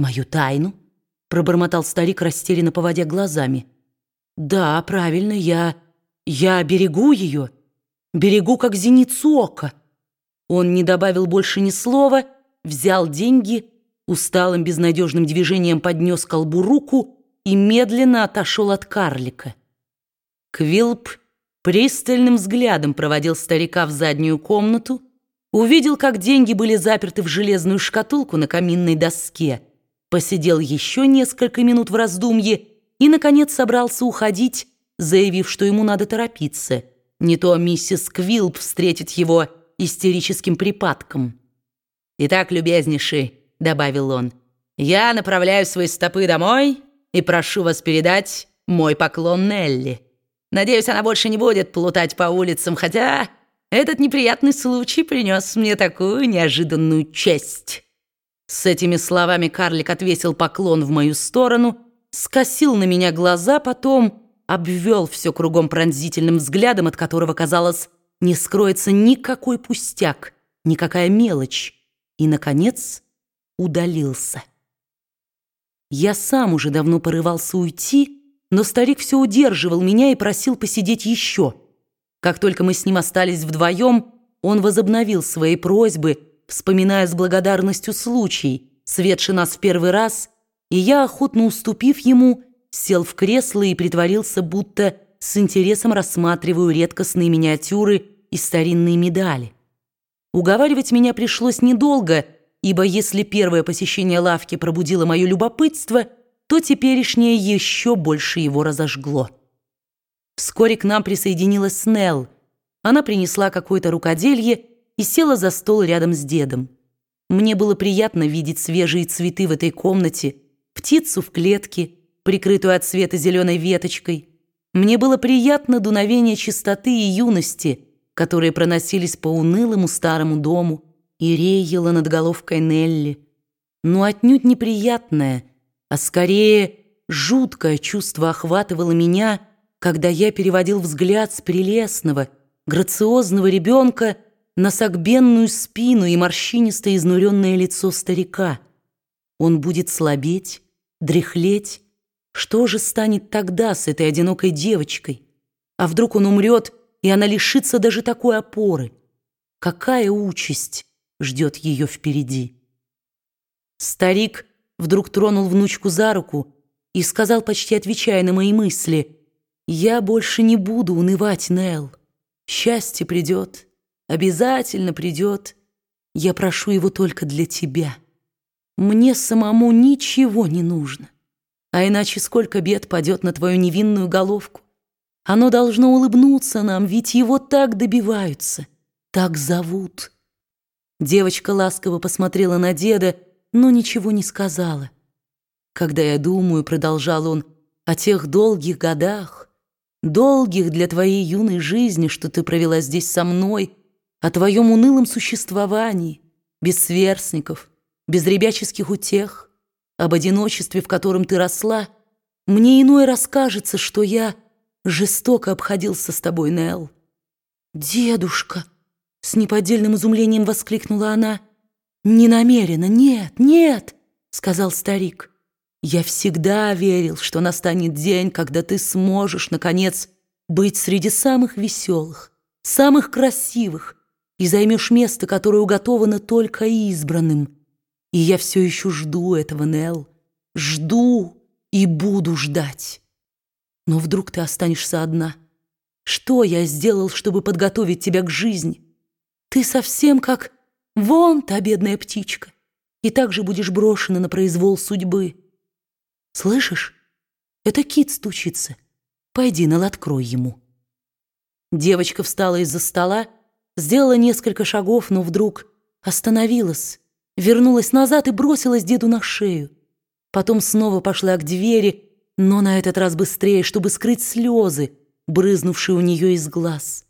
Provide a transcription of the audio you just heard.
«Мою тайну?» — пробормотал старик, растерянно поводя глазами. «Да, правильно, я... я берегу ее. Берегу, как зеницу ока». Он не добавил больше ни слова, взял деньги, усталым безнадежным движением поднес колбу руку и медленно отошел от карлика. Квилп пристальным взглядом проводил старика в заднюю комнату, увидел, как деньги были заперты в железную шкатулку на каминной доске, посидел еще несколько минут в раздумье и, наконец, собрался уходить, заявив, что ему надо торопиться. Не то миссис Квилп встретит его истерическим припадком. «Итак, любезнейший», — добавил он, — «я направляю свои стопы домой и прошу вас передать мой поклон Нелли». Надеюсь, она больше не будет плутать по улицам, хотя этот неприятный случай принес мне такую неожиданную честь». С этими словами карлик отвесил поклон в мою сторону, скосил на меня глаза, потом обвел все кругом пронзительным взглядом, от которого, казалось, не скроется никакой пустяк, никакая мелочь, и, наконец, удалился. Я сам уже давно порывался уйти, но старик все удерживал меня и просил посидеть еще. Как только мы с ним остались вдвоем, он возобновил свои просьбы, вспоминая с благодарностью случай, светший нас в первый раз, и я, охотно уступив ему, сел в кресло и притворился, будто с интересом рассматриваю редкостные миниатюры и старинные медали. Уговаривать меня пришлось недолго, ибо если первое посещение лавки пробудило мое любопытство – то теперешнее еще больше его разожгло. Вскоре к нам присоединилась Снелл. Она принесла какое-то рукоделье и села за стол рядом с дедом. Мне было приятно видеть свежие цветы в этой комнате, птицу в клетке, прикрытую от света зеленой веточкой. Мне было приятно дуновение чистоты и юности, которые проносились по унылому старому дому, и реяло над головкой Нелли. Но отнюдь неприятное — а скорее жуткое чувство охватывало меня, когда я переводил взгляд с прелестного, грациозного ребенка на согбенную спину и морщинистое изнуренное лицо старика. Он будет слабеть, дряхлеть. Что же станет тогда с этой одинокой девочкой? А вдруг он умрет, и она лишится даже такой опоры? Какая участь ждет ее впереди? Старик вдруг тронул внучку за руку и сказал, почти отвечая на мои мысли, «Я больше не буду унывать, Нелл. Счастье придет, обязательно придет. Я прошу его только для тебя. Мне самому ничего не нужно, а иначе сколько бед падет на твою невинную головку. Оно должно улыбнуться нам, ведь его так добиваются, так зовут». Девочка ласково посмотрела на деда, но ничего не сказала. Когда я думаю, продолжал он, о тех долгих годах, долгих для твоей юной жизни, что ты провела здесь со мной, о твоем унылом существовании, без сверстников, без ребяческих утех, об одиночестве, в котором ты росла, мне иной расскажется, что я жестоко обходился с тобой, Нелл. «Дедушка!» — с неподдельным изумлением воскликнула она — «Не намеренно, нет, нет», — сказал старик. «Я всегда верил, что настанет день, когда ты сможешь, наконец, быть среди самых веселых, самых красивых и займешь место, которое уготовано только избранным. И я все еще жду этого, Нелл, жду и буду ждать. Но вдруг ты останешься одна. Что я сделал, чтобы подготовить тебя к жизни? Ты совсем как Вон та бедная птичка. И так же будешь брошена на произвол судьбы. Слышишь? Это кит стучится. Пойди, Нел, открой ему. Девочка встала из-за стола, сделала несколько шагов, но вдруг остановилась, вернулась назад и бросилась деду на шею. Потом снова пошла к двери, но на этот раз быстрее, чтобы скрыть слезы, брызнувшие у нее из глаз.